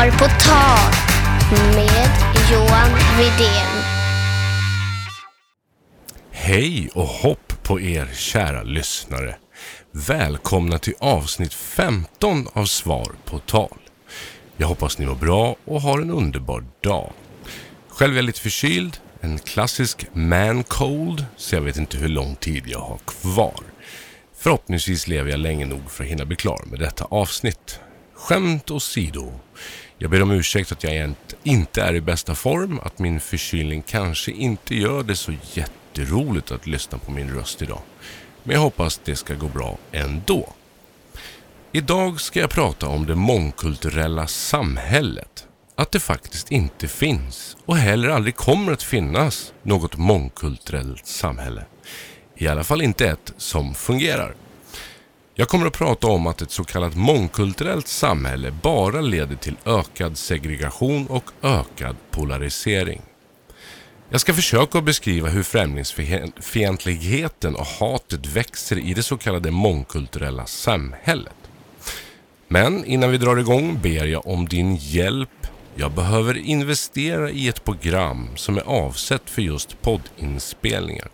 Svar på tal med Johan Widén. Hej och hopp på er kära lyssnare. Välkomna till avsnitt 15 av Svar på tal. Jag hoppas ni mår bra och har en underbar dag. Själv är jag lite förkyld, en klassisk man cold, så jag vet inte hur lång tid jag har kvar. Förhoppningsvis lever jag länge nog för att hinna bli klar med detta avsnitt. Skämt åsido. Jag ber om ursäkt att jag inte är i bästa form, att min förkylning kanske inte gör det så jätteroligt att lyssna på min röst idag. Men jag hoppas det ska gå bra ändå. Idag ska jag prata om det mångkulturella samhället. Att det faktiskt inte finns och heller aldrig kommer att finnas något mångkulturellt samhälle. I alla fall inte ett som fungerar. Jag kommer att prata om att ett så kallat mångkulturellt samhälle bara leder till ökad segregation och ökad polarisering. Jag ska försöka beskriva hur främlingsfientligheten och hatet växer i det så kallade mångkulturella samhället. Men innan vi drar igång ber jag om din hjälp. Jag behöver investera i ett program som är avsett för just poddinspelningar.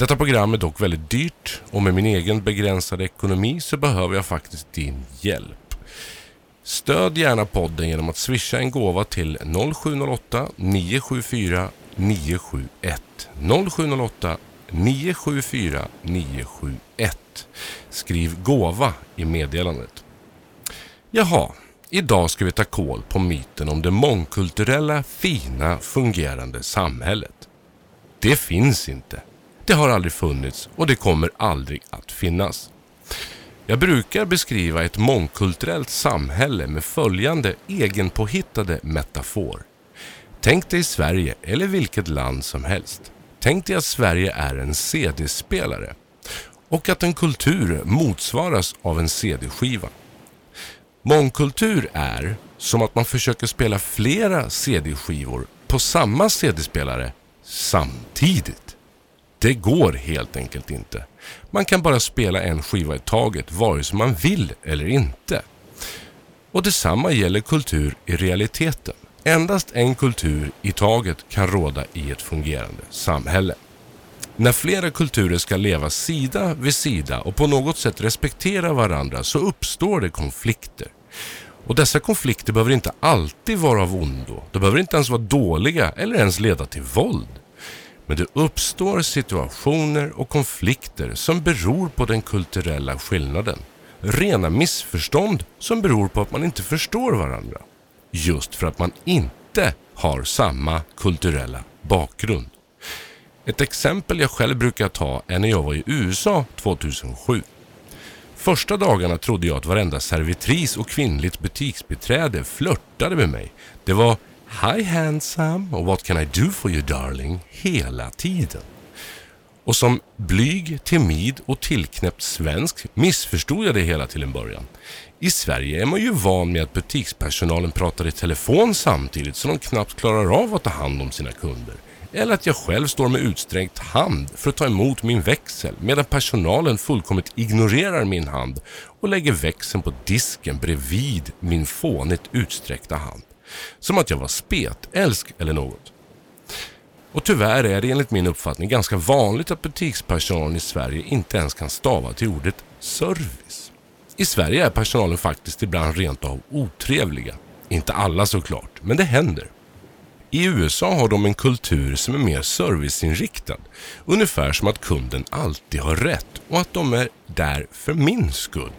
Detta program är dock väldigt dyrt och med min egen begränsade ekonomi så behöver jag faktiskt din hjälp. Stöd gärna podden genom att swisha en gåva till 0708 974 971. 0708 974 971. Skriv gåva i meddelandet. Jaha, idag ska vi ta koll på myten om det mångkulturella, fina, fungerande samhället. Det finns inte. Det har aldrig funnits och det kommer aldrig att finnas. Jag brukar beskriva ett mångkulturellt samhälle med följande egenpåhittade metafor. Tänk dig Sverige eller vilket land som helst. Tänk dig att Sverige är en CD-spelare och att en kultur motsvaras av en CD-skiva. Mångkultur är som att man försöker spela flera CD-skivor på samma CD-spelare samtidigt. Det går helt enkelt inte. Man kan bara spela en skiva i taget vare sig man vill eller inte. Och detsamma gäller kultur i realiteten. Endast en kultur i taget kan råda i ett fungerande samhälle. När flera kulturer ska leva sida vid sida och på något sätt respektera varandra så uppstår det konflikter. Och dessa konflikter behöver inte alltid vara av ondo. De behöver inte ens vara dåliga eller ens leda till våld. Men det uppstår situationer och konflikter som beror på den kulturella skillnaden. Rena missförstånd som beror på att man inte förstår varandra. Just för att man inte har samma kulturella bakgrund. Ett exempel jag själv brukar ta är när jag var i USA 2007. Första dagarna trodde jag att varenda servitris och kvinnligt butiksbiträde flörtade med mig. Det var Hi handsome och What can I do for you darling hela tiden. Och som blyg, timid och tillknäppt svensk missförstod jag det hela till en början. I Sverige är man ju van med att butikspersonalen pratar i telefon samtidigt så de knappt klarar av att ta hand om sina kunder. Eller att jag själv står med utsträckt hand för att ta emot min växel medan personalen fullkomligt ignorerar min hand och lägger växeln på disken bredvid min fånigt utsträckta hand. Som att jag var spetälsk eller något. Och tyvärr är det enligt min uppfattning ganska vanligt att butikspersonalen i Sverige inte ens kan stava till ordet service. I Sverige är personalen faktiskt ibland rent av otrevliga. Inte alla såklart, men det händer. I USA har de en kultur som är mer serviceinriktad. Ungefär som att kunden alltid har rätt och att de är där för min skull.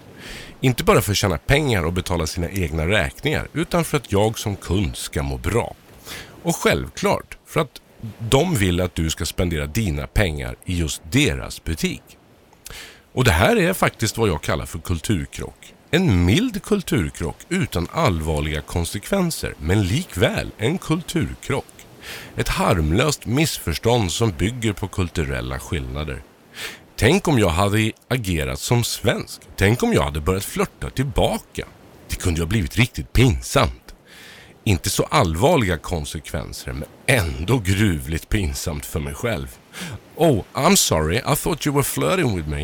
Inte bara för att tjäna pengar och betala sina egna räkningar utan för att jag som kund ska må bra. Och självklart för att de vill att du ska spendera dina pengar i just deras butik. Och det här är faktiskt vad jag kallar för kulturkrock. En mild kulturkrock utan allvarliga konsekvenser, men likväl en kulturkrock. Ett harmlöst missförstånd som bygger på kulturella skillnader. Tänk om jag hade agerat som svensk. Tänk om jag hade börjat flörta tillbaka. Det kunde ju ha blivit riktigt pinsamt. Inte så allvarliga konsekvenser, men ändå gruvligt pinsamt för mig själv. Oh, I'm sorry. I thought you were flirting with me.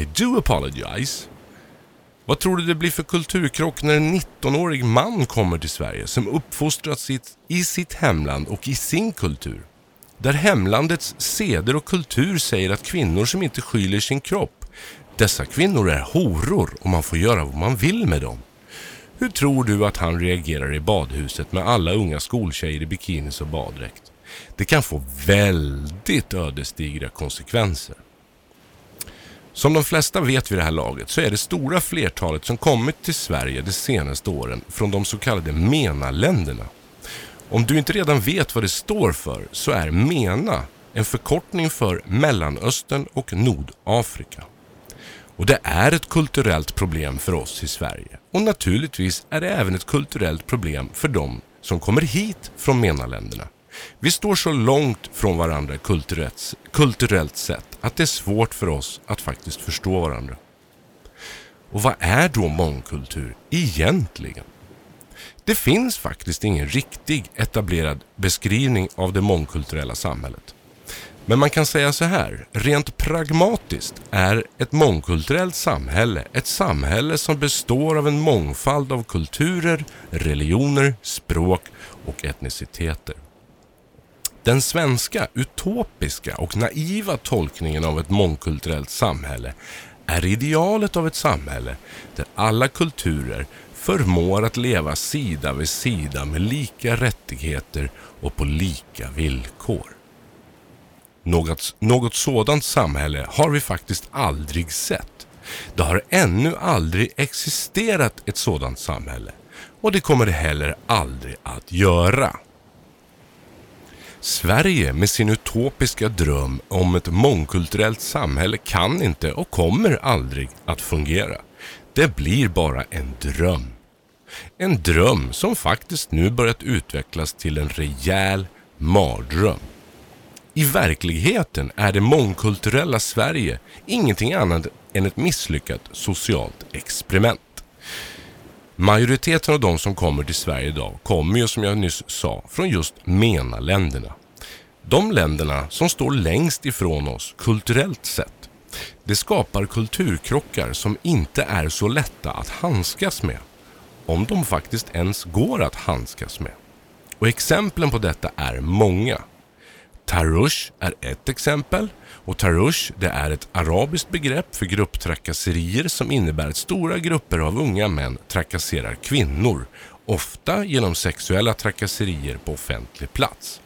I do apologize. Vad tror du det blir för kulturkrock när en 19-årig man kommer till Sverige som uppfostrats i sitt hemland och i sin kultur? Där hemlandets seder och kultur säger att kvinnor som inte skyller sin kropp, dessa kvinnor är horor och man får göra vad man vill med dem. Hur tror du att han reagerar i badhuset med alla unga skoltjejer i bikinis och baddräkt? Det kan få väldigt ödesdigra konsekvenser. Som de flesta vet vid det här laget så är det stora flertalet som kommit till Sverige de senaste åren från de så kallade MENA-länderna. Om du inte redan vet vad det står för så är MENA en förkortning för Mellanöstern och Nordafrika. Och det är ett kulturellt problem för oss i Sverige. Och naturligtvis är det även ett kulturellt problem för de som kommer hit från MENA-länderna. Vi står så långt från varandra kulturellt, kulturellt sett att det är svårt för oss att faktiskt förstå varandra. Och vad är då mångkultur egentligen? Det finns faktiskt ingen riktig etablerad beskrivning av det mångkulturella samhället. Men man kan säga så här, rent pragmatiskt är ett mångkulturellt samhälle ett samhälle som består av en mångfald av kulturer, religioner, språk och etniciteter. Den svenska utopiska och naiva tolkningen av ett mångkulturellt samhälle är idealet av ett samhälle där alla kulturer förmår att leva sida vid sida med lika rättigheter och på lika villkor. Något, något sådant samhälle har vi faktiskt aldrig sett. Det har ännu aldrig existerat ett sådant samhälle och det kommer det heller aldrig att göra. Sverige med sin utopiska dröm om ett mångkulturellt samhälle kan inte och kommer aldrig att fungera. Det blir bara en dröm. En dröm som faktiskt nu börjat utvecklas till en rejäl mardröm. I verkligheten är det mångkulturella Sverige ingenting annat än ett misslyckat socialt experiment. Majoriteten av de som kommer till Sverige idag kommer ju som jag nyss sa från just MENA-länderna. De länderna som står längst ifrån oss kulturellt sett. Det skapar kulturkrockar som inte är så lätta att handskas med. Om de faktiskt ens går att handskas med. Och exemplen på detta är många. Tarush är ett exempel och tarush det är ett arabiskt begrepp för grupptrakasserier som innebär att stora grupper av unga män trakasserar kvinnor, ofta genom sexuella trakasserier på offentlig plats.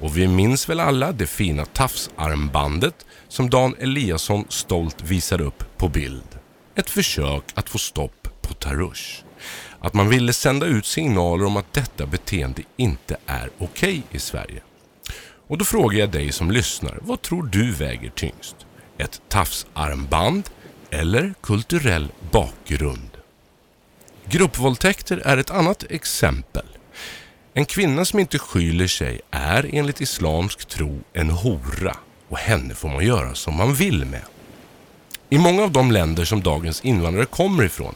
Och vi minns väl alla det fina tafsarmbandet som Dan Eliasson stolt visar upp på bild. Ett försök att få stopp på tarush. Att man ville sända ut signaler om att detta beteende inte är okej okay i Sverige. Och då frågar jag dig som lyssnar, vad tror du väger tyngst? Ett tafsarmband eller kulturell bakgrund? Gruppvåldtäkter är ett annat exempel. En kvinna som inte skyller sig är enligt islamsk tro en hora och henne får man göra som man vill med. I många av de länder som dagens invandrare kommer ifrån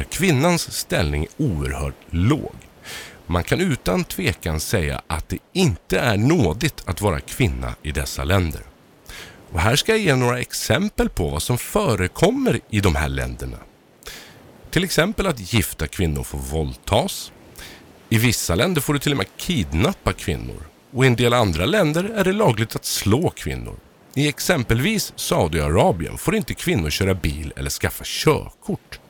är kvinnans ställning oerhört låg. Man kan utan tvekan säga att det inte är nådigt att vara kvinna i dessa länder. Och här ska jag ge några exempel på vad som förekommer i de här länderna. Till exempel att gifta kvinnor får våldtas. I vissa länder får du till och med kidnappa kvinnor. Och i en del andra länder är det lagligt att slå kvinnor. I exempelvis Saudiarabien får inte kvinnor köra bil eller skaffa körkort.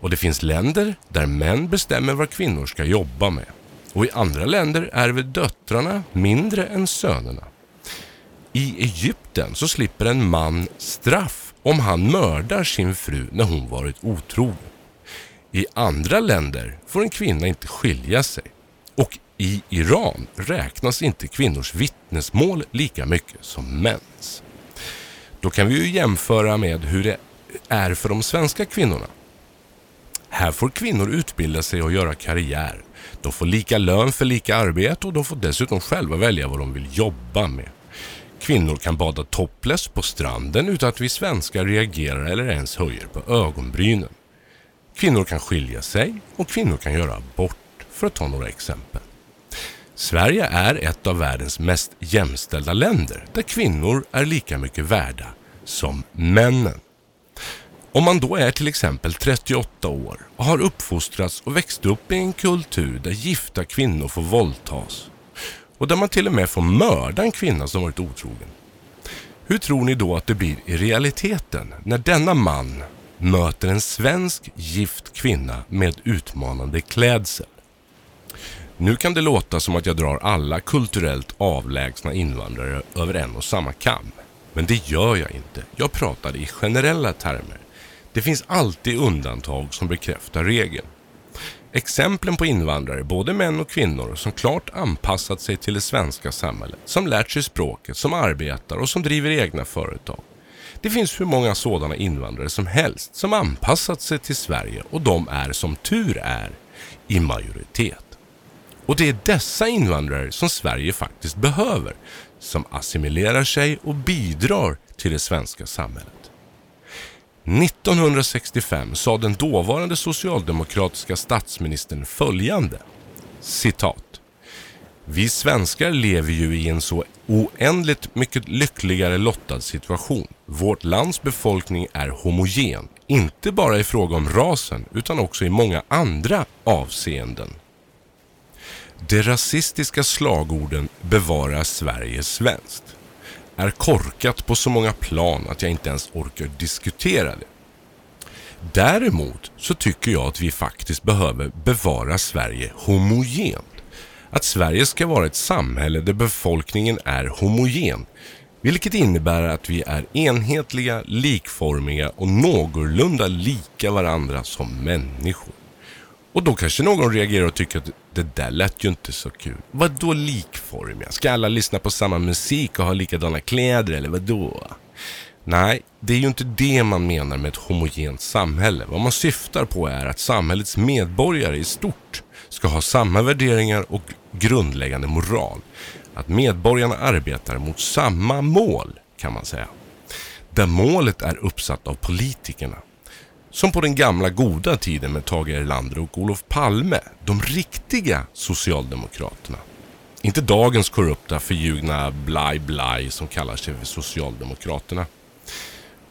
Och det finns länder där män bestämmer vad kvinnor ska jobba med. Och i andra länder ärver döttrarna mindre än sönerna. I Egypten så slipper en man straff om han mördar sin fru när hon varit otrogen. I andra länder får en kvinna inte skilja sig. Och i Iran räknas inte kvinnors vittnesmål lika mycket som mäns. Då kan vi ju jämföra med hur det är för de svenska kvinnorna. Här får kvinnor utbilda sig och göra karriär. De får lika lön för lika arbete och de får dessutom själva välja vad de vill jobba med. Kvinnor kan bada topless på stranden utan att vi svenskar reagerar eller ens höjer på ögonbrynen. Kvinnor kan skilja sig och kvinnor kan göra abort, för att ta några exempel. Sverige är ett av världens mest jämställda länder där kvinnor är lika mycket värda som männen. Om man då är till exempel 38 år och har uppfostrats och växt upp i en kultur där gifta kvinnor får våldtas och där man till och med får mörda en kvinna som varit otrogen. Hur tror ni då att det blir i realiteten när denna man möter en svensk gift kvinna med utmanande klädsel? Nu kan det låta som att jag drar alla kulturellt avlägsna invandrare över en och samma kam. Men det gör jag inte. Jag pratar i generella termer. Det finns alltid undantag som bekräftar regeln. Exemplen på invandrare, både män och kvinnor, som klart anpassat sig till det svenska samhället, som lärt sig språket, som arbetar och som driver egna företag. Det finns hur många sådana invandrare som helst som anpassat sig till Sverige och de är som tur är i majoritet. Och det är dessa invandrare som Sverige faktiskt behöver, som assimilerar sig och bidrar till det svenska samhället. 1965 sa den dåvarande socialdemokratiska statsministern följande, citat. Vi svenskar lever ju i en så oändligt mycket lyckligare lottad situation. Vårt lands befolkning är homogen, inte bara i fråga om rasen utan också i många andra avseenden. De rasistiska slagorden “Bevara Sverige svenskt” är korkat på så många plan att jag inte ens orkar diskutera det. Däremot så tycker jag att vi faktiskt behöver bevara Sverige homogent. Att Sverige ska vara ett samhälle där befolkningen är homogen. Vilket innebär att vi är enhetliga, likformiga och någorlunda lika varandra som människor. Och då kanske någon reagerar och tycker att det där lät ju inte så kul. Vad då likformiga? Ska alla lyssna på samma musik och ha likadana kläder eller vad då? Nej, det är ju inte det man menar med ett homogent samhälle. Vad man syftar på är att samhällets medborgare i stort ska ha samma värderingar och grundläggande moral. Att medborgarna arbetar mot samma mål, kan man säga. Där målet är uppsatt av politikerna. Som på den gamla goda tiden med Tage Erlander och Olof Palme, de riktiga socialdemokraterna. Inte dagens korrupta, förljugna blaj-blaj som kallar sig för Socialdemokraterna.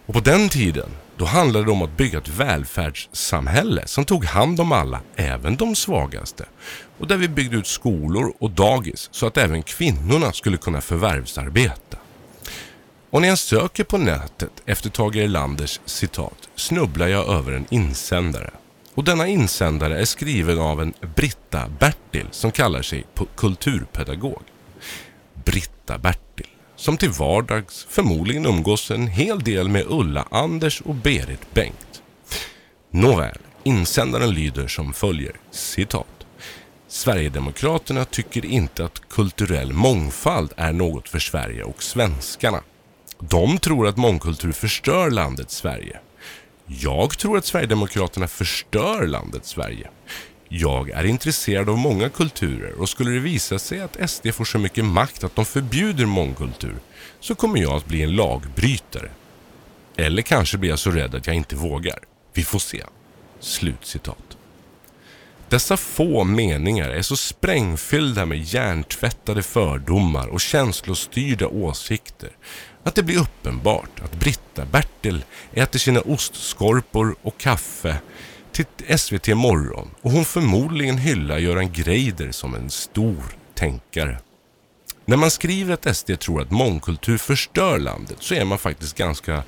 Och på den tiden, då handlade det om att bygga ett välfärdssamhälle som tog hand om alla, även de svagaste. Och där vi byggde ut skolor och dagis så att även kvinnorna skulle kunna förvärvsarbeta. Och när jag söker på nätet efter Tage Erlanders citat snubblar jag över en insändare. Och denna insändare är skriven av en Britta Bertil som kallar sig kulturpedagog. Britta Bertil, som till vardags förmodligen umgås en hel del med Ulla Anders och Berit Bengt. Nåväl, insändaren lyder som följer, citat. Sverigedemokraterna tycker inte att kulturell mångfald är något för Sverige och svenskarna. De tror att mångkultur förstör landet Sverige. Jag tror att Sverigedemokraterna förstör landet Sverige. Jag är intresserad av många kulturer och skulle det visa sig att SD får så mycket makt att de förbjuder mångkultur så kommer jag att bli en lagbrytare. Eller kanske blir jag så rädd att jag inte vågar. Vi får se. Slutcitat. Dessa få meningar är så sprängfyllda med hjärntvättade fördomar och känslostyrda åsikter att det blir uppenbart att Britta-Bertil äter sina ostskorpor och kaffe till SVT Morgon och hon förmodligen hyllar Göran Greider som en stor tänkare. När man skriver att SD tror att mångkultur förstör landet så är man faktiskt ganska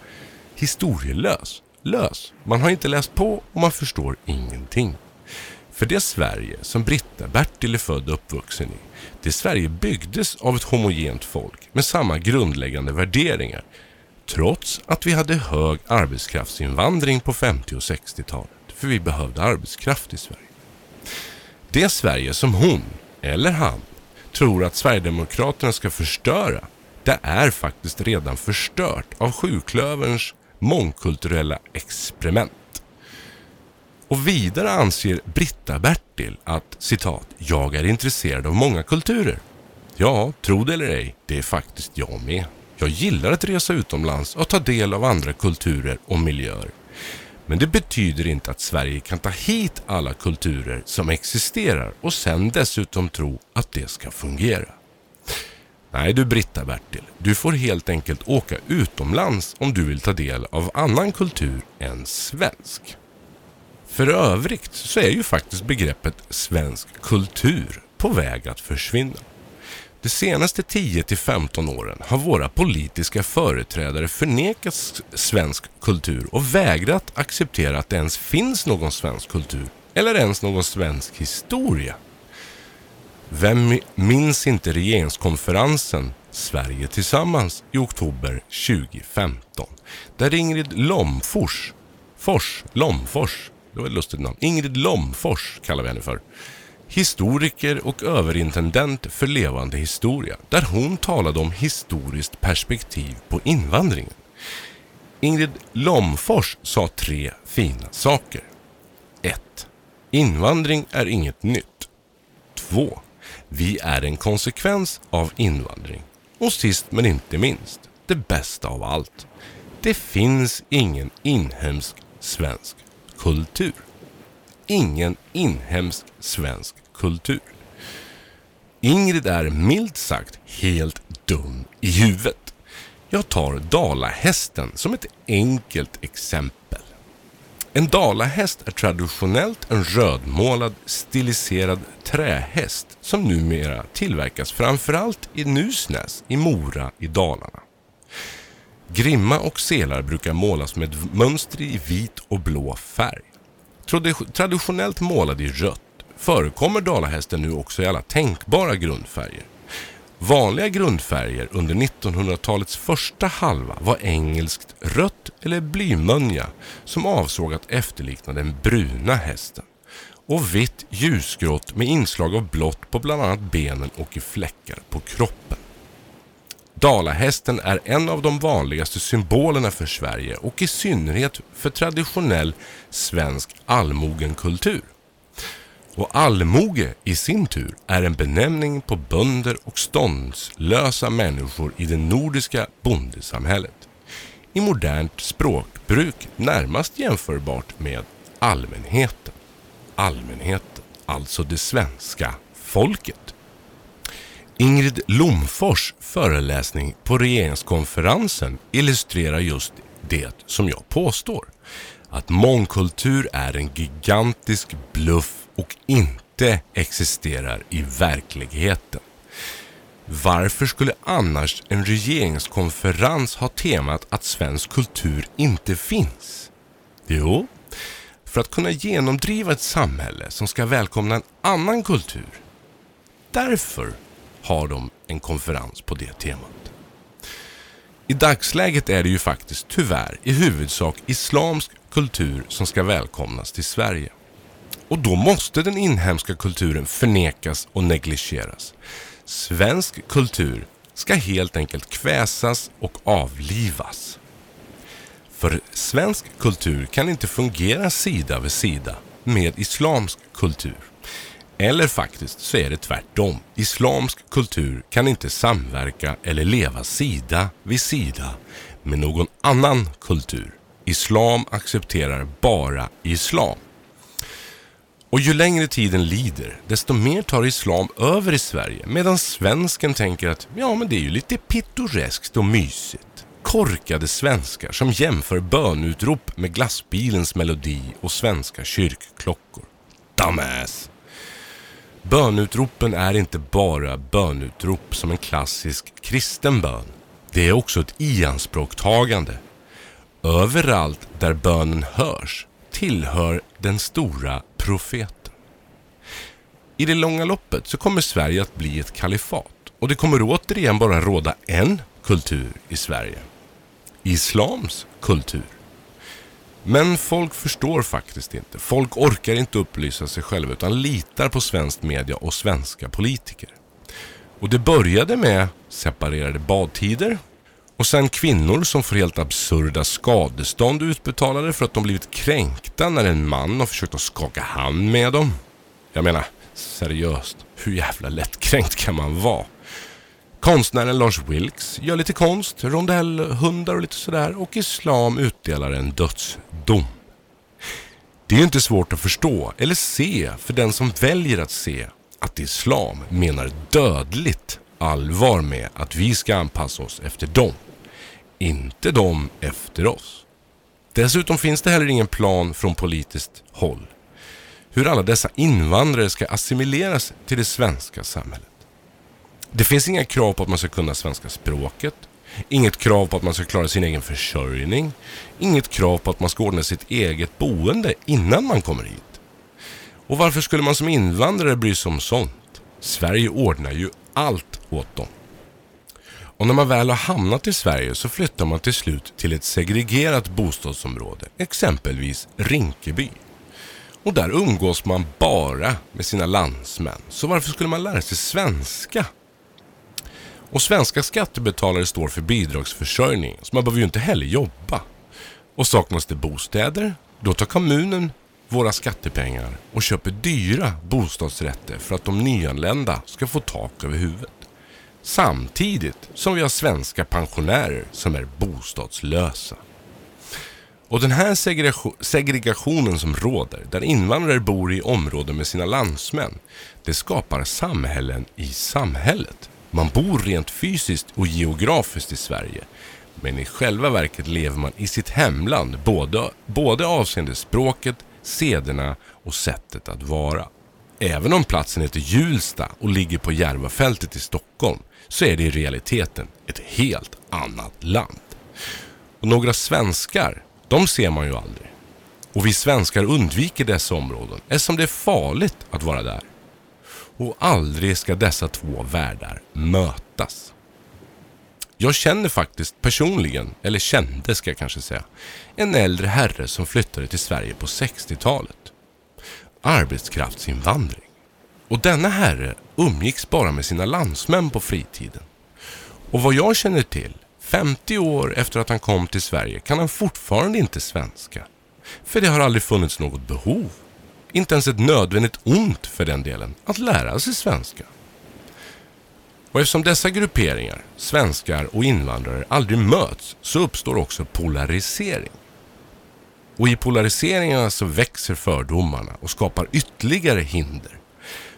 historielös. Lös. Man har inte läst på och man förstår ingenting. För det Sverige som Britta-Bertil är född och uppvuxen i, det Sverige byggdes av ett homogent folk med samma grundläggande värderingar. Trots att vi hade hög arbetskraftsinvandring på 50 och 60-talet. För vi behövde arbetskraft i Sverige. Det Sverige som hon, eller han, tror att Sverigedemokraterna ska förstöra, det är faktiskt redan förstört av sjuklöverns mångkulturella experiment. Och vidare anser Britta-Bertil att citat, jag är intresserad av många kulturer. Ja, tro det eller ej, det är faktiskt jag med. Jag gillar att resa utomlands och ta del av andra kulturer och miljöer. Men det betyder inte att Sverige kan ta hit alla kulturer som existerar och sen dessutom tro att det ska fungera. Nej du Britta-Bertil, du får helt enkelt åka utomlands om du vill ta del av annan kultur än svensk. För övrigt så är ju faktiskt begreppet svensk kultur på väg att försvinna. De senaste 10-15 åren har våra politiska företrädare förnekat svensk kultur och vägrat acceptera att det ens finns någon svensk kultur eller ens någon svensk historia. Vem minns inte regeringskonferensen Sverige tillsammans i oktober 2015 där Ingrid Lomfors, Fors, Lomfors, det var ett lustigt namn, Ingrid Lomfors kallar vi henne för, historiker och överintendent för levande historia, där hon talade om historiskt perspektiv på invandringen. Ingrid Lomfors sa tre fina saker. 1. Invandring är inget nytt. 2. Vi är en konsekvens av invandring. Och sist men inte minst, det bästa av allt. Det finns ingen inhemsk svensk kultur. Ingen inhemsk svensk kultur. Ingrid är milt sagt helt dum i huvudet. Jag tar dalahästen som ett enkelt exempel. En dalahäst är traditionellt en rödmålad stiliserad trähäst som numera tillverkas framförallt i Nusnäs i Mora i Dalarna. Grimma och selar brukar målas med mönster i vit och blå färg. Traditionellt målad i rött förekommer dalahästen nu också i alla tänkbara grundfärger. Vanliga grundfärger under 1900-talets första halva var engelskt rött eller blymönja som avsåg att efterlikna den bruna hästen och vitt ljusgrått med inslag av blått på bland annat benen och i fläckar på kroppen. Dalahästen är en av de vanligaste symbolerna för Sverige och i synnerhet för traditionell svensk allmogenkultur. Och allmoge i sin tur är en benämning på bönder och ståndslösa människor i det nordiska bondesamhället. I modernt språkbruk närmast jämförbart med allmänheten. Allmänheten, alltså det svenska folket. Ingrid Lomfors föreläsning på regeringskonferensen illustrerar just det som jag påstår. Att mångkultur är en gigantisk bluff och inte existerar i verkligheten. Varför skulle annars en regeringskonferens ha temat att svensk kultur inte finns? Jo, för att kunna genomdriva ett samhälle som ska välkomna en annan kultur. Därför har de en konferens på det temat. I dagsläget är det ju faktiskt tyvärr i huvudsak islamsk kultur som ska välkomnas till Sverige. Och då måste den inhemska kulturen förnekas och negligeras. Svensk kultur ska helt enkelt kväsas och avlivas. För svensk kultur kan inte fungera sida vid sida med islamsk kultur. Eller faktiskt så är det tvärtom. Islamsk kultur kan inte samverka eller leva sida vid sida med någon annan kultur. Islam accepterar bara islam. Och ju längre tiden lider, desto mer tar islam över i Sverige medan svensken tänker att ja, men det är ju lite pittoreskt och mysigt. Korkade svenskar som jämför bönutrop med glassbilens melodi och svenska kyrkklockor. Dumbass! Bönutropen är inte bara bönutrop som en klassisk kristen bön. Det är också ett ianspråktagande. Överallt där bönen hörs tillhör den stora profeten. I det långa loppet så kommer Sverige att bli ett kalifat och det kommer återigen bara råda en kultur i Sverige. Islams kultur. Men folk förstår faktiskt inte. Folk orkar inte upplysa sig själva utan litar på svensk media och svenska politiker. Och det började med separerade badtider och sen kvinnor som får helt absurda skadestånd utbetalade för att de blivit kränkta när en man har försökt att skaka hand med dem. Jag menar, seriöst, hur jävla lättkränkt kan man vara? Konstnären Lars Wilks gör lite konst, rondellhundar och lite sådär och islam utdelar en dödsdom. Det är ju inte svårt att förstå eller se för den som väljer att se att islam menar dödligt allvar med att vi ska anpassa oss efter dem. Inte dem efter oss. Dessutom finns det heller ingen plan från politiskt håll hur alla dessa invandrare ska assimileras till det svenska samhället. Det finns inga krav på att man ska kunna svenska språket, inget krav på att man ska klara sin egen försörjning, inget krav på att man ska ordna sitt eget boende innan man kommer hit. Och varför skulle man som invandrare bry sig om sånt? Sverige ordnar ju allt åt dem. Och när man väl har hamnat i Sverige så flyttar man till slut till ett segregerat bostadsområde, exempelvis Rinkeby. Och där umgås man bara med sina landsmän. Så varför skulle man lära sig svenska? Och svenska skattebetalare står för bidragsförsörjning, så man behöver ju inte heller jobba. Och saknas det bostäder, då tar kommunen våra skattepengar och köper dyra bostadsrätter för att de nyanlända ska få tak över huvudet. Samtidigt som vi har svenska pensionärer som är bostadslösa. Och den här segregationen som råder, där invandrare bor i områden med sina landsmän, det skapar samhällen i samhället. Man bor rent fysiskt och geografiskt i Sverige, men i själva verket lever man i sitt hemland, både, både avseende språket, sederna och sättet att vara. Även om platsen heter Hjulsta och ligger på Järvafältet i Stockholm, så är det i realiteten ett helt annat land. Och några svenskar de ser man ju aldrig. Och vi svenskar undviker dessa områden eftersom det är farligt att vara där. Och aldrig ska dessa två världar mötas. Jag känner faktiskt personligen, eller kände ska jag kanske säga, en äldre herre som flyttade till Sverige på 60-talet. Arbetskraftsinvandring. Och denna herre umgicks bara med sina landsmän på fritiden. Och vad jag känner till 50 år efter att han kom till Sverige kan han fortfarande inte svenska. För det har aldrig funnits något behov, inte ens ett nödvändigt ont för den delen, att lära sig svenska. Och eftersom dessa grupperingar, svenskar och invandrare, aldrig möts så uppstår också polarisering. Och i polariseringarna så växer fördomarna och skapar ytterligare hinder.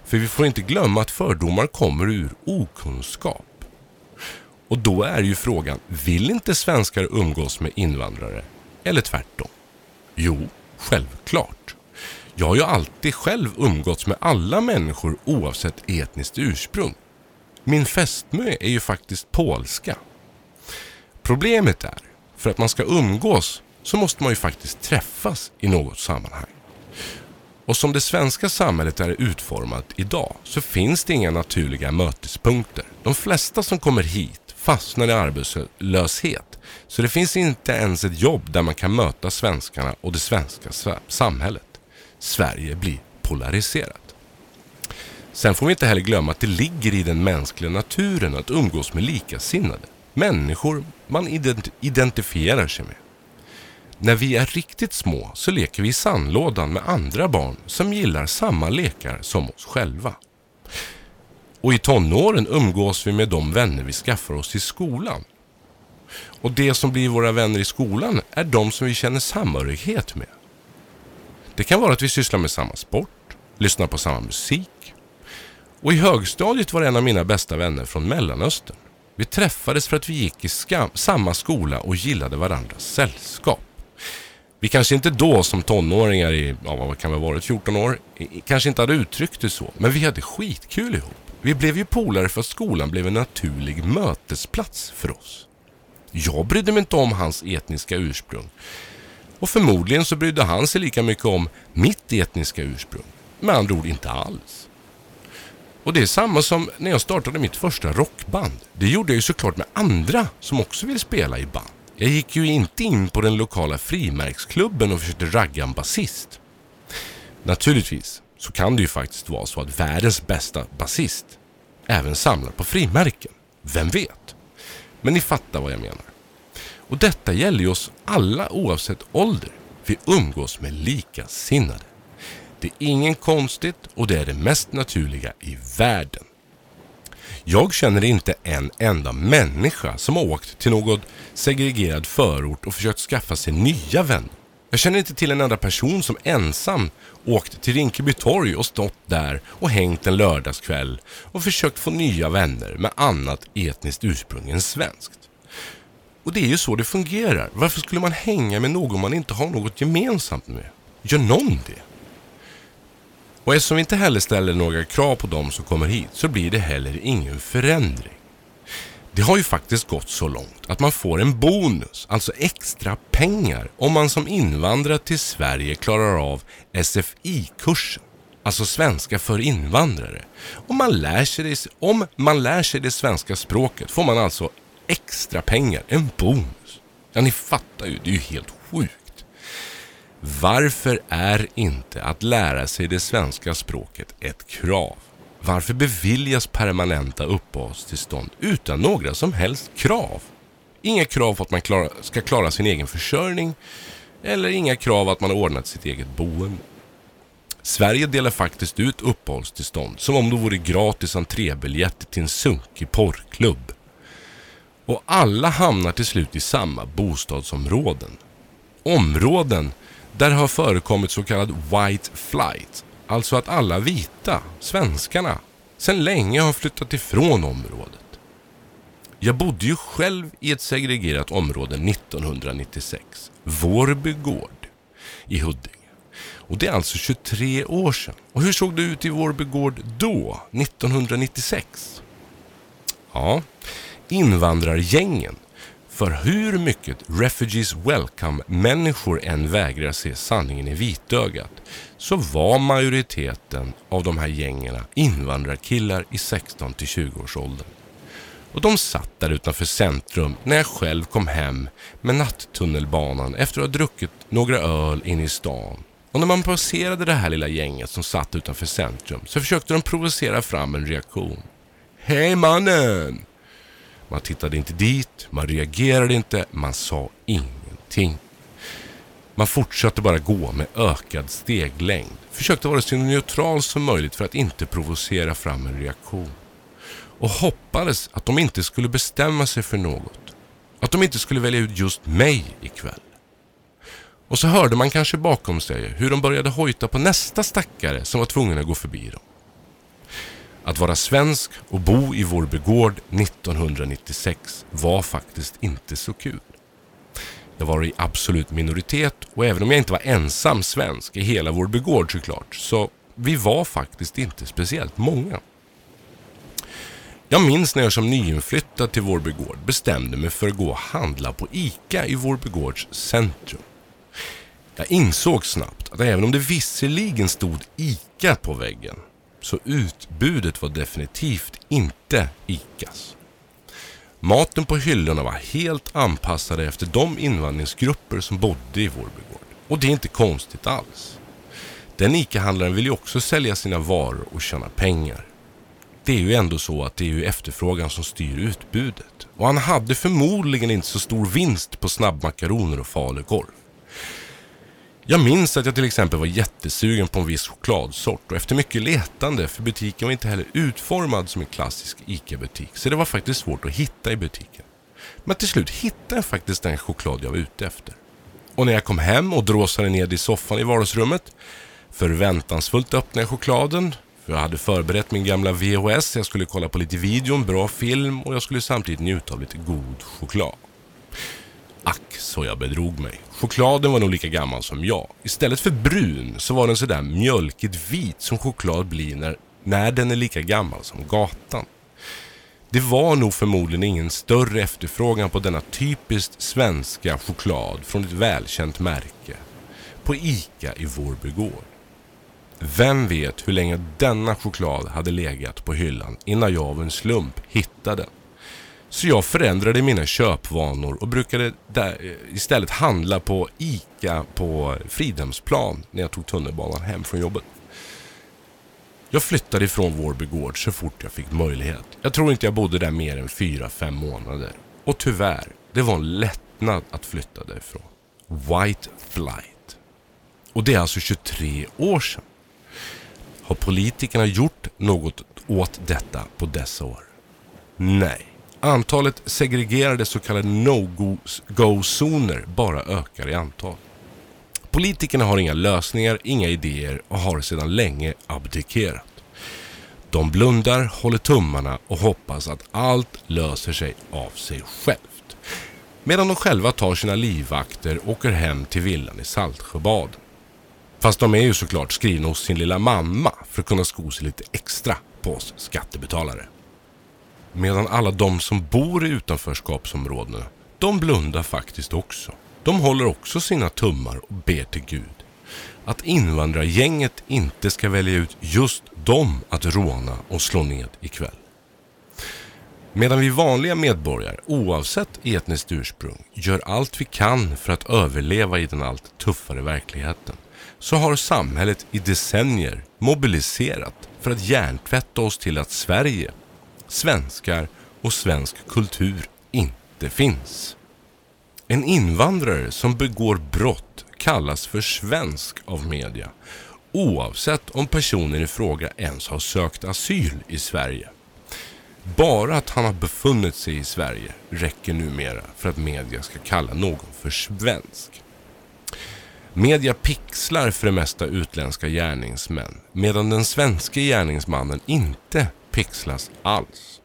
För vi får inte glömma att fördomar kommer ur okunskap. Och då är ju frågan, vill inte svenskar umgås med invandrare? Eller tvärtom? Jo, självklart. Jag har ju alltid själv umgåtts med alla människor oavsett etniskt ursprung. Min fästmö är ju faktiskt polska. Problemet är, för att man ska umgås så måste man ju faktiskt träffas i något sammanhang. Och som det svenska samhället är utformat idag så finns det inga naturliga mötespunkter. De flesta som kommer hit fastnar i arbetslöshet. Så det finns inte ens ett jobb där man kan möta svenskarna och det svenska samhället. Sverige blir polariserat. Sen får vi inte heller glömma att det ligger i den mänskliga naturen att umgås med likasinnade. Människor man ident identifierar sig med. När vi är riktigt små så leker vi i sandlådan med andra barn som gillar samma lekar som oss själva. Och i tonåren umgås vi med de vänner vi skaffar oss i skolan. Och det som blir våra vänner i skolan är de som vi känner samhörighet med. Det kan vara att vi sysslar med samma sport, lyssnar på samma musik. Och i högstadiet var en av mina bästa vänner från Mellanöstern. Vi träffades för att vi gick i samma skola och gillade varandras sällskap. Vi kanske inte då som tonåringar i, ja vad kan vi ha varit, 14 år, kanske inte hade uttryckt det så, men vi hade skitkul ihop. Vi blev ju polare för att skolan blev en naturlig mötesplats för oss. Jag brydde mig inte om hans etniska ursprung. Och förmodligen så brydde han sig lika mycket om mitt etniska ursprung. Med andra ord inte alls. Och det är samma som när jag startade mitt första rockband. Det gjorde jag ju såklart med andra som också vill spela i band. Jag gick ju inte in på den lokala frimärksklubben och försökte ragga en basist. Naturligtvis så kan det ju faktiskt vara så att världens bästa basist även samlar på frimärken. Vem vet? Men ni fattar vad jag menar. Och detta gäller ju oss alla oavsett ålder. Vi umgås med likasinnade. Det är ingen konstigt och det är det mest naturliga i världen. Jag känner inte en enda människa som har åkt till någon segregerad förort och försökt skaffa sig nya vänner. Jag känner inte till en enda person som ensam åkt till Rinkeby torg och stått där och hängt en lördagskväll och försökt få nya vänner med annat etniskt ursprung än svenskt. Och det är ju så det fungerar. Varför skulle man hänga med någon man inte har något gemensamt med? Gör någon det? Och eftersom vi inte heller ställer några krav på dem som kommer hit så blir det heller ingen förändring. Det har ju faktiskt gått så långt att man får en bonus, alltså extra pengar, om man som invandrare till Sverige klarar av SFI-kursen, alltså svenska för invandrare. Om man, lär sig det, om man lär sig det svenska språket får man alltså extra pengar, en bonus. Ja, ni fattar ju, det är ju helt sjukt. Varför är inte att lära sig det svenska språket ett krav? Varför beviljas permanenta uppehållstillstånd utan några som helst krav? Inga krav på att man klara, ska klara sin egen försörjning eller inga krav att man har ordnat sitt eget boende. Sverige delar faktiskt ut uppehållstillstånd som om det vore gratis entrébiljetter till en sunkig porrklubb. Och alla hamnar till slut i samma bostadsområden. Områden där det har förekommit så kallad white flight, Alltså att alla vita, svenskarna, sedan länge har flyttat ifrån området. Jag bodde ju själv i ett segregerat område 1996, Vårby gård i Huddinge. Och det är alltså 23 år sedan. Och hur såg det ut i Vårby gård då, 1996? Ja, invandrargängen för hur mycket Refugees Welcome-människor än vägrar se sanningen i vitögat så var majoriteten av de här gängen invandrarkillar i 16 till 20-årsåldern. Och de satt där utanför centrum när jag själv kom hem med nattunnelbanan efter att ha druckit några öl in i stan. Och när man passerade det här lilla gänget som satt utanför centrum så försökte de provocera fram en reaktion. Hej mannen! Man tittade inte dit, man reagerade inte, man sa ingenting. Man fortsatte bara gå med ökad steglängd. Försökte vara så neutral som möjligt för att inte provocera fram en reaktion. Och hoppades att de inte skulle bestämma sig för något. Att de inte skulle välja ut just mig ikväll. Och så hörde man kanske bakom sig hur de började hojta på nästa stackare som var tvungen att gå förbi dem. Att vara svensk och bo i Vårby gård 1996 var faktiskt inte så kul. Jag var i absolut minoritet och även om jag inte var ensam svensk i hela Vårby gård såklart, så vi var faktiskt inte speciellt många. Jag minns när jag som nyinflyttad till Vårby gård bestämde mig för att gå och handla på ICA i Vårby gårds centrum. Jag insåg snabbt att även om det visserligen stod ICA på väggen så utbudet var definitivt inte ICAs. Maten på hyllorna var helt anpassade efter de invandringsgrupper som bodde i Vårby gård. Och det är inte konstigt alls. Den ICA-handlaren vill ju också sälja sina varor och tjäna pengar. Det är ju ändå så att det är ju efterfrågan som styr utbudet. Och han hade förmodligen inte så stor vinst på snabbmakaroner och falukorv. Jag minns att jag till exempel var jättesugen på en viss chokladsort och efter mycket letande, för butiken var inte heller utformad som en klassisk ICA-butik, så det var faktiskt svårt att hitta i butiken. Men till slut hittade jag faktiskt den choklad jag var ute efter. Och när jag kom hem och dråsade ned i soffan i vardagsrummet, förväntansfullt öppnade jag chokladen, för jag hade förberett min gamla VHS, jag skulle kolla på lite video, en bra film och jag skulle samtidigt njuta av lite god choklad. Ack så jag bedrog mig. Chokladen var nog lika gammal som jag. Istället för brun så var den sådär mjölkigt vit som choklad blir när, när den är lika gammal som gatan. Det var nog förmodligen ingen större efterfrågan på denna typiskt svenska choklad från ett välkänt märke på ICA i Vårby gård. Vem vet hur länge denna choklad hade legat på hyllan innan jag av en slump hittade den. Så jag förändrade mina köpvanor och brukade där, eh, istället handla på ICA på Fridhemsplan när jag tog tunnelbanan hem från jobbet. Jag flyttade ifrån Vårby gård så fort jag fick möjlighet. Jag tror inte jag bodde där mer än 4-5 månader. Och tyvärr, det var en lättnad att flytta därifrån. White Flight. Och det är alltså 23 år sedan. Har politikerna gjort något åt detta på dessa år? Nej. Antalet segregerade så kallade no-go-zoner bara ökar i antal. Politikerna har inga lösningar, inga idéer och har sedan länge abdikerat. De blundar, håller tummarna och hoppas att allt löser sig av sig självt. Medan de själva tar sina livvakter och åker hem till villan i Saltsjöbad. Fast de är ju såklart skrivna hos sin lilla mamma för att kunna sko sig lite extra på oss skattebetalare. Medan alla de som bor i utanförskapsområdena, de blundar faktiskt också. De håller också sina tummar och ber till Gud att invandrargänget inte ska välja ut just dem att råna och slå ned ikväll. Medan vi vanliga medborgare, oavsett etniskt ursprung, gör allt vi kan för att överleva i den allt tuffare verkligheten, så har samhället i decennier mobiliserat för att hjärntvätta oss till att Sverige, svenskar och svensk kultur inte finns. En invandrare som begår brott kallas för svensk av media oavsett om personen i fråga ens har sökt asyl i Sverige. Bara att han har befunnit sig i Sverige räcker numera för att media ska kalla någon för svensk. Media pixlar för det mesta utländska gärningsmän medan den svenska gärningsmannen inte pixlas alls.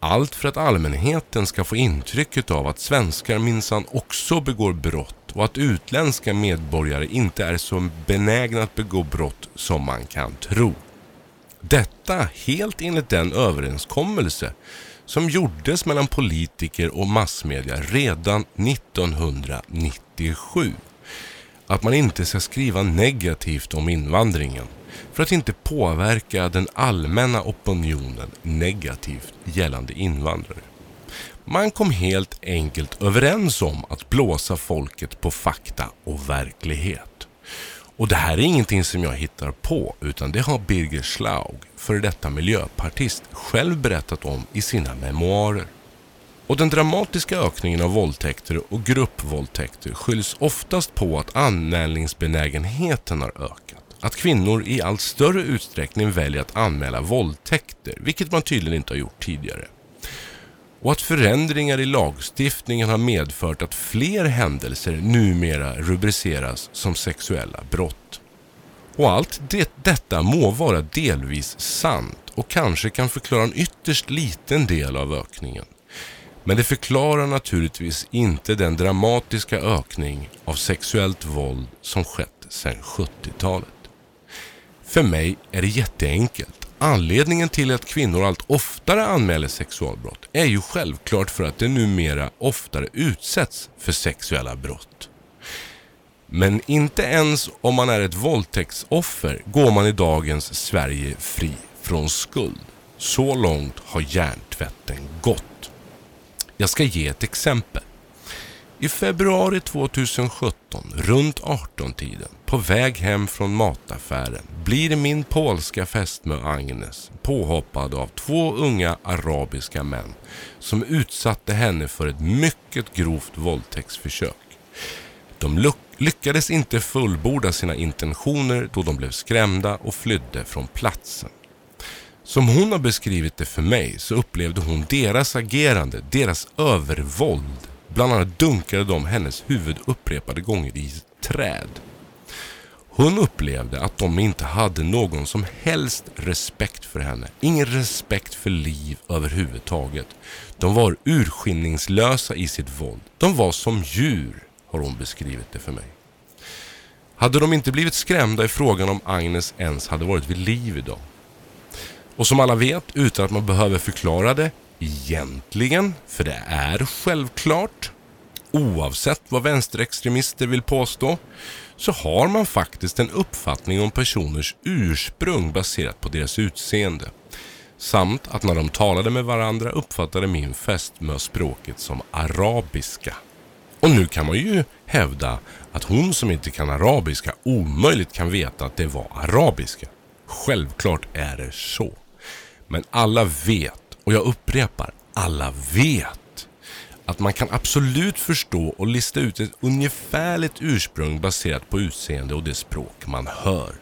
Allt för att allmänheten ska få intrycket av att svenskar minsann också begår brott och att utländska medborgare inte är så benägna att begå brott som man kan tro. Detta helt enligt den överenskommelse som gjordes mellan politiker och massmedia redan 1997. Att man inte ska skriva negativt om invandringen för att inte påverka den allmänna opinionen negativt gällande invandrare. Man kom helt enkelt överens om att blåsa folket på fakta och verklighet. Och det här är ingenting som jag hittar på utan det har Birger Schlaug, före detta miljöpartist, själv berättat om i sina memoarer. Och den dramatiska ökningen av våldtäkter och gruppvåldtäkter skylls oftast på att anmälningsbenägenheten har ökat. Att kvinnor i allt större utsträckning väljer att anmäla våldtäkter, vilket man tydligen inte har gjort tidigare och att förändringar i lagstiftningen har medfört att fler händelser numera rubriceras som sexuella brott. Och allt det, detta må vara delvis sant och kanske kan förklara en ytterst liten del av ökningen. Men det förklarar naturligtvis inte den dramatiska ökning av sexuellt våld som skett sedan 70-talet. För mig är det jätteenkelt. Anledningen till att kvinnor allt oftare anmäler sexualbrott är ju självklart för att de numera oftare utsätts för sexuella brott. Men inte ens om man är ett våldtäktsoffer går man i dagens Sverige fri från skuld. Så långt har hjärntvätten gått. Jag ska ge ett exempel. I februari 2017, runt 18-tiden, på väg hem från mataffären blir min polska fästmö Agnes påhoppad av två unga arabiska män som utsatte henne för ett mycket grovt våldtäktsförsök. De lyckades inte fullborda sina intentioner då de blev skrämda och flydde från platsen. Som hon har beskrivit det för mig så upplevde hon deras agerande, deras övervåld Bland annat dunkade de hennes huvud upprepade gånger i ett träd. Hon upplevde att de inte hade någon som helst respekt för henne. Ingen respekt för liv överhuvudtaget. De var urskillningslösa i sitt våld. De var som djur, har hon beskrivit det för mig. Hade de inte blivit skrämda i frågan om Agnes ens hade varit vid liv idag? Och som alla vet, utan att man behöver förklara det, egentligen, för det är självklart, oavsett vad vänsterextremister vill påstå, så har man faktiskt en uppfattning om personers ursprung baserat på deras utseende. Samt att när de talade med varandra uppfattade min fästmö språket som arabiska. Och nu kan man ju hävda att hon som inte kan arabiska omöjligt kan veta att det var arabiska. Självklart är det så. Men alla vet och jag upprepar, alla vet att man kan absolut förstå och lista ut ett ungefärligt ursprung baserat på utseende och det språk man hör.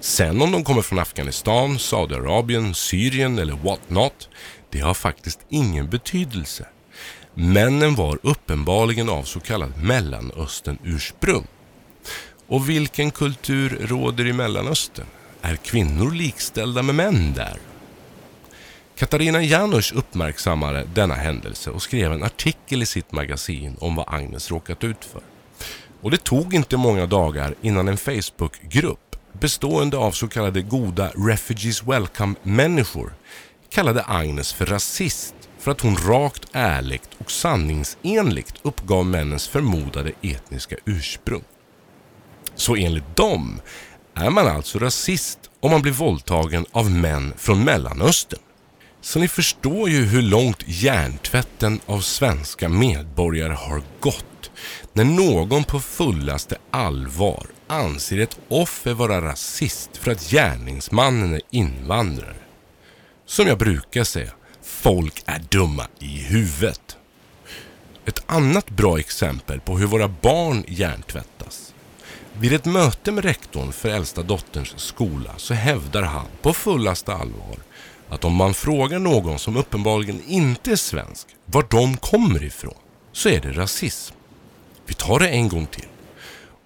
Sen om de kommer från Afghanistan, Saudiarabien, Syrien eller what not, det har faktiskt ingen betydelse. Männen var uppenbarligen av så kallat mellanöstern ursprung. Och vilken kultur råder i Mellanöstern? Är kvinnor likställda med män där? Katarina Janouch uppmärksammade denna händelse och skrev en artikel i sitt magasin om vad Agnes råkat ut för. Och det tog inte många dagar innan en Facebookgrupp bestående av så kallade goda Refugees Welcome-människor kallade Agnes för rasist för att hon rakt ärligt och sanningsenligt uppgav männens förmodade etniska ursprung. Så enligt dem är man alltså rasist om man blir våldtagen av män från Mellanöstern. Så ni förstår ju hur långt hjärntvätten av svenska medborgare har gått när någon på fullaste allvar anser ett offer vara rasist för att gärningsmannen är invandrare. Som jag brukar säga, folk är dumma i huvudet. Ett annat bra exempel på hur våra barn hjärntvättas. Vid ett möte med rektorn för äldsta dotterns skola så hävdar han på fullaste allvar att om man frågar någon som uppenbarligen inte är svensk var de kommer ifrån så är det rasism. Vi tar det en gång till.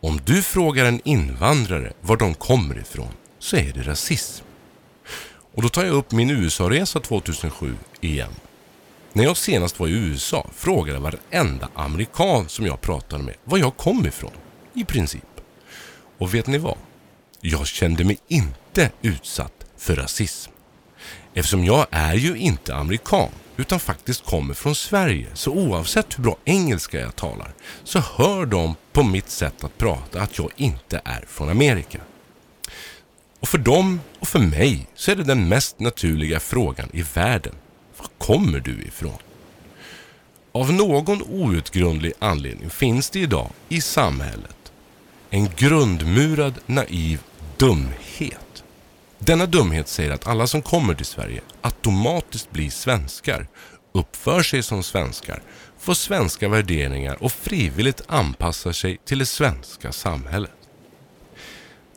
Om du frågar en invandrare var de kommer ifrån så är det rasism. Och då tar jag upp min USA-resa 2007 igen. När jag senast var i USA frågade varenda amerikan som jag pratade med var jag kom ifrån. I princip. Och vet ni vad? Jag kände mig inte utsatt för rasism. Eftersom jag är ju inte amerikan utan faktiskt kommer från Sverige. Så oavsett hur bra engelska jag talar så hör de på mitt sätt att prata att jag inte är från Amerika. Och för dem och för mig så är det den mest naturliga frågan i världen. Var kommer du ifrån? Av någon outgrundlig anledning finns det idag i samhället en grundmurad naiv dumhet. Denna dumhet säger att alla som kommer till Sverige automatiskt blir svenskar, uppför sig som svenskar, får svenska värderingar och frivilligt anpassar sig till det svenska samhället.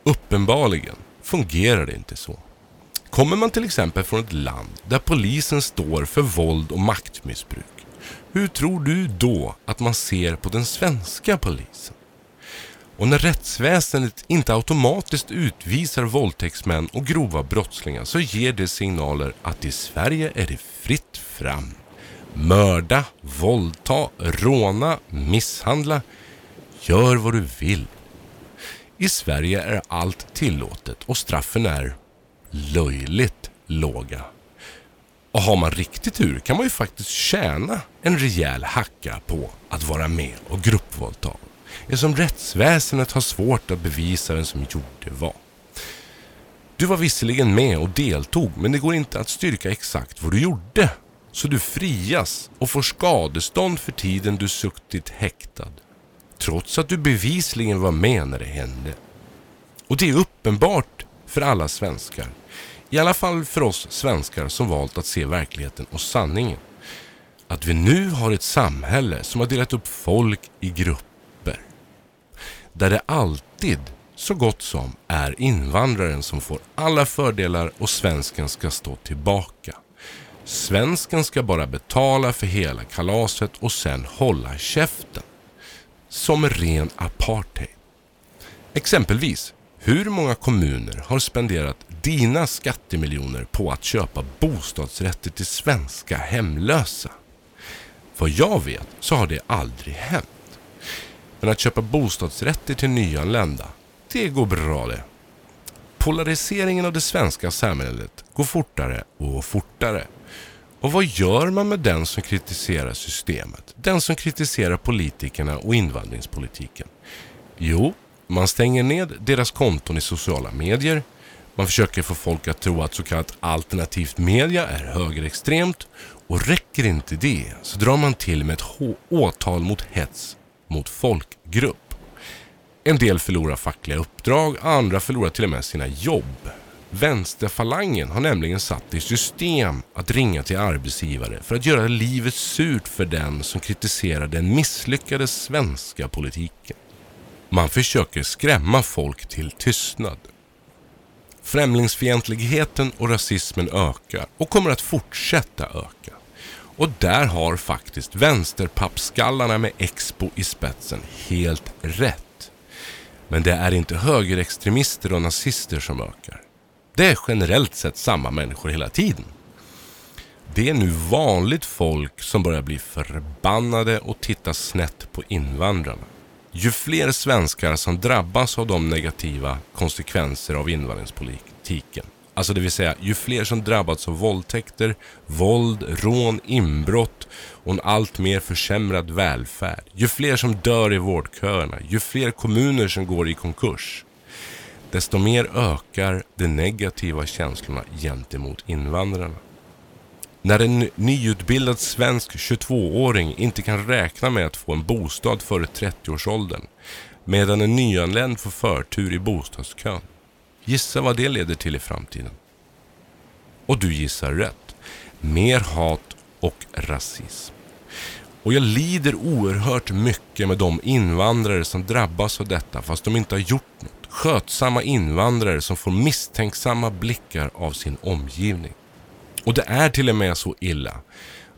Uppenbarligen fungerar det inte så. Kommer man till exempel från ett land där polisen står för våld och maktmissbruk, hur tror du då att man ser på den svenska polisen? Och när rättsväsendet inte automatiskt utvisar våldtäktsmän och grova brottslingar så ger det signaler att i Sverige är det fritt fram. Mörda, våldta, råna, misshandla. Gör vad du vill. I Sverige är allt tillåtet och straffen är löjligt låga. Och har man riktigt tur kan man ju faktiskt tjäna en rejäl hacka på att vara med och gruppvåldta. Eftersom rättsväsendet har svårt att bevisa vem som gjorde vad. Du var visserligen med och deltog men det går inte att styrka exakt vad du gjorde. Så du frias och får skadestånd för tiden du suttit häktad trots att du bevisligen var med när det hände. Och det är uppenbart för alla svenskar, i alla fall för oss svenskar som valt att se verkligheten och sanningen, att vi nu har ett samhälle som har delat upp folk i grupper. Där det alltid, så gott som, är invandraren som får alla fördelar och svensken ska stå tillbaka. Svensken ska bara betala för hela kalaset och sen hålla käften som ren apartheid. Exempelvis, hur många kommuner har spenderat dina skattemiljoner på att köpa bostadsrätter till svenska hemlösa? Vad jag vet så har det aldrig hänt. Men att köpa bostadsrätter till nyanlända, det går bra det. Polariseringen av det svenska samhället går fortare och fortare. Och vad gör man med den som kritiserar systemet? Den som kritiserar politikerna och invandringspolitiken? Jo, man stänger ned deras konton i sociala medier. Man försöker få folk att tro att så kallat alternativt media är högerextremt. Och räcker inte det så drar man till med ett åtal mot hets mot folkgrupp. En del förlorar fackliga uppdrag, andra förlorar till och med sina jobb. Vänsterfalangen har nämligen satt i system att ringa till arbetsgivare för att göra livet surt för den som kritiserar den misslyckade svenska politiken. Man försöker skrämma folk till tystnad. Främlingsfientligheten och rasismen ökar och kommer att fortsätta öka. Och där har faktiskt vänsterpappskallarna med Expo i spetsen helt rätt. Men det är inte högerextremister och nazister som ökar. Det är generellt sett samma människor hela tiden. Det är nu vanligt folk som börjar bli förbannade och titta snett på invandrarna. Ju fler svenskar som drabbas av de negativa konsekvenser av invandringspolitiken, alltså det vill säga ju fler som drabbats av våldtäkter, våld, rån, inbrott och en allt mer försämrad välfärd, ju fler som dör i vårdköerna, ju fler kommuner som går i konkurs, desto mer ökar de negativa känslorna gentemot invandrarna. När en nyutbildad svensk 22-åring inte kan räkna med att få en bostad före 30-årsåldern medan en nyanländ får förtur i bostadskön. Gissa vad det leder till i framtiden. Och du gissar rätt. Mer hat och rasism. Och jag lider oerhört mycket med de invandrare som drabbas av detta fast de inte har gjort något. Skötsamma invandrare som får misstänksamma blickar av sin omgivning. Och det är till och med så illa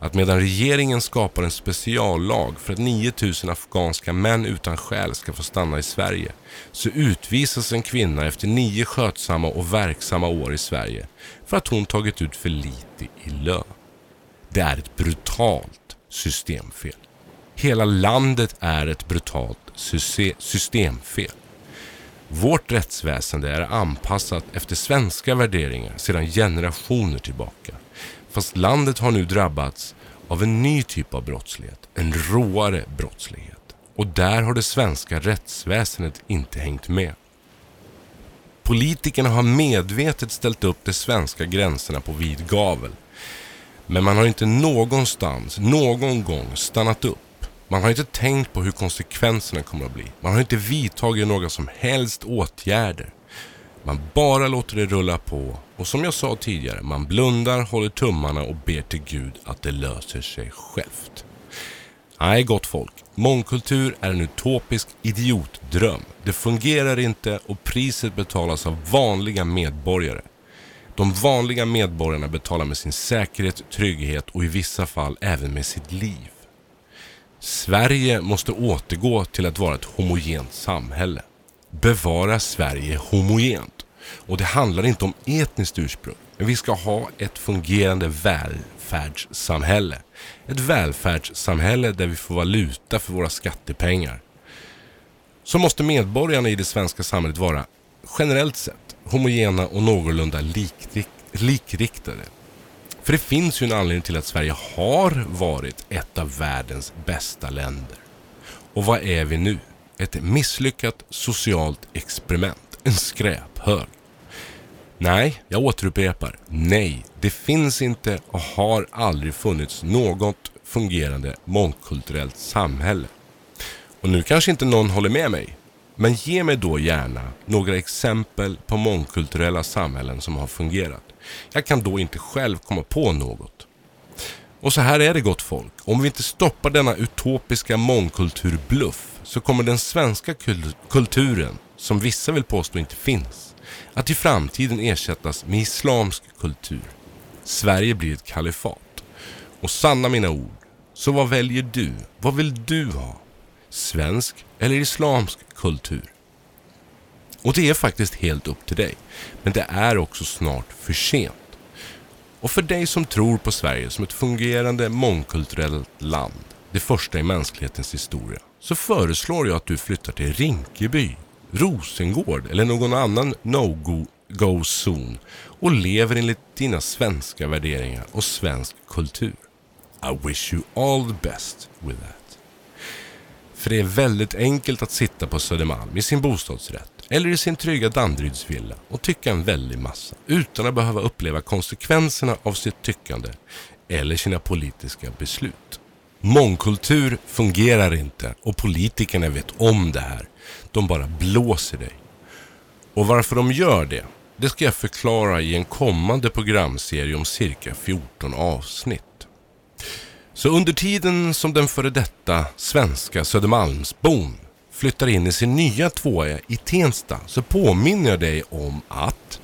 att medan regeringen skapar en speciallag för att 9000 afghanska män utan skäl ska få stanna i Sverige så utvisas en kvinna efter nio skötsamma och verksamma år i Sverige för att hon tagit ut för lite i lön. Det är ett brutalt systemfel. Hela landet är ett brutalt systemfel. Vårt rättsväsende är anpassat efter svenska värderingar sedan generationer tillbaka. Fast landet har nu drabbats av en ny typ av brottslighet, en råare brottslighet. Och där har det svenska rättsväsendet inte hängt med. Politikerna har medvetet ställt upp de svenska gränserna på vid gavel. Men man har inte någonstans, någon gång stannat upp man har inte tänkt på hur konsekvenserna kommer att bli. Man har inte vidtagit några som helst åtgärder. Man bara låter det rulla på och som jag sa tidigare, man blundar, håller tummarna och ber till Gud att det löser sig självt. Nej, gott folk. Mångkultur är en utopisk idiotdröm. Det fungerar inte och priset betalas av vanliga medborgare. De vanliga medborgarna betalar med sin säkerhet, trygghet och i vissa fall även med sitt liv. Sverige måste återgå till att vara ett homogent samhälle. Bevara Sverige homogent. Och det handlar inte om etniskt ursprung. Men vi ska ha ett fungerande välfärdssamhälle. Ett välfärdssamhälle där vi får valuta för våra skattepengar. Så måste medborgarna i det svenska samhället vara generellt sett homogena och någorlunda likriktade. För det finns ju en anledning till att Sverige har varit ett av världens bästa länder. Och vad är vi nu? Ett misslyckat socialt experiment. En skräphög. Nej, jag återupprepar. Nej, det finns inte och har aldrig funnits något fungerande mångkulturellt samhälle. Och nu kanske inte någon håller med mig. Men ge mig då gärna några exempel på mångkulturella samhällen som har fungerat. Jag kan då inte själv komma på något. Och så här är det gott folk. Om vi inte stoppar denna utopiska mångkulturbluff så kommer den svenska kulturen, som vissa vill påstå inte finns, att i framtiden ersättas med islamsk kultur. Sverige blir ett kalifat. Och sanna mina ord, så vad väljer du? Vad vill du ha? Svensk eller islamsk kultur? Och det är faktiskt helt upp till dig. Men det är också snart för sent. Och för dig som tror på Sverige som ett fungerande mångkulturellt land, det första i mänsklighetens historia, så föreslår jag att du flyttar till Rinkeby, Rosengård eller någon annan no-go-zon och lever enligt dina svenska värderingar och svensk kultur. I wish you all the best with that. För det är väldigt enkelt att sitta på Södermalm i sin bostadsrätt eller i sin trygga Danderydsvilla och tycka en väldig massa utan att behöva uppleva konsekvenserna av sitt tyckande eller sina politiska beslut. Mångkultur fungerar inte och politikerna vet om det här. De bara blåser dig. Och varför de gör det, det ska jag förklara i en kommande programserie om cirka 14 avsnitt. Så under tiden som den före detta svenska Södermalmsbon flyttar in i sin nya tvåa i Tensta så påminner jag dig om att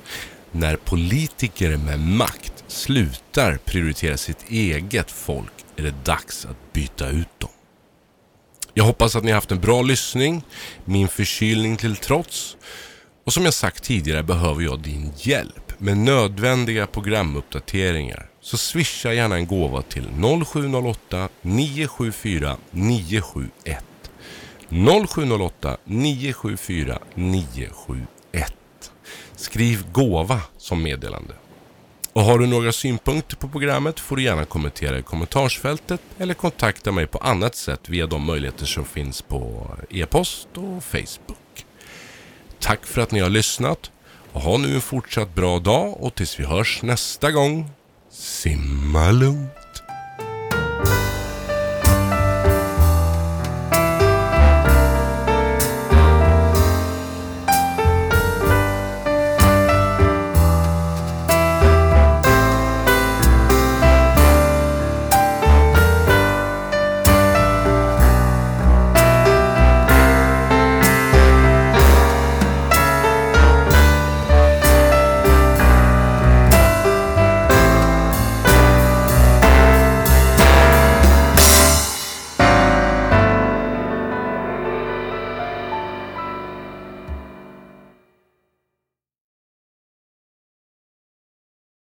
när politiker med makt slutar prioritera sitt eget folk är det dags att byta ut dem. Jag hoppas att ni har haft en bra lyssning, min förkylning till trots. Och som jag sagt tidigare behöver jag din hjälp med nödvändiga programuppdateringar. Så swisha gärna en gåva till 0708 974 971. 0708 974 971. Skriv gåva som meddelande. Och har du några synpunkter på programmet får du gärna kommentera i kommentarsfältet eller kontakta mig på annat sätt via de möjligheter som finns på e-post och Facebook. Tack för att ni har lyssnat och ha nu en fortsatt bra dag och tills vi hörs nästa gång, simma lugnt.